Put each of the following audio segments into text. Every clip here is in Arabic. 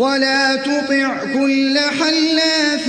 ولا تطع كل حلاف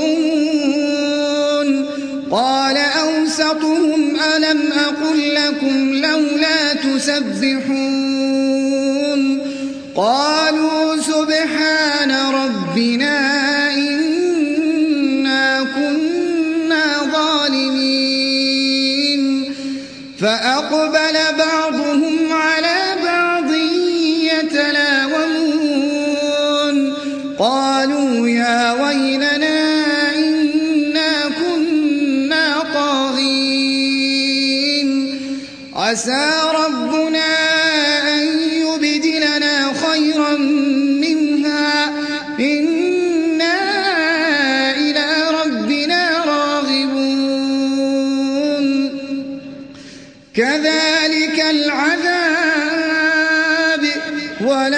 ألم أقل لكم لولا تسبحون قالوا سبحان ربنا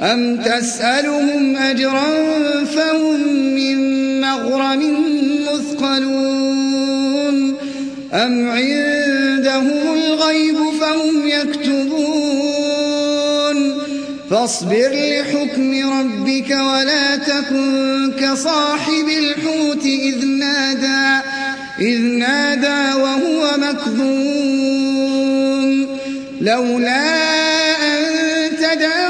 أم تسألهم أجرا فهم من مغرم مثقلون أم عندهم الغيب فهم يكتبون فاصبر لحكم ربك ولا تكن كصاحب الحوت إذ نادى إذ نادى وهو مكذوم لولا أن تداركه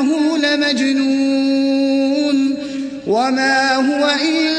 إنه لمجنون. وما هو إلا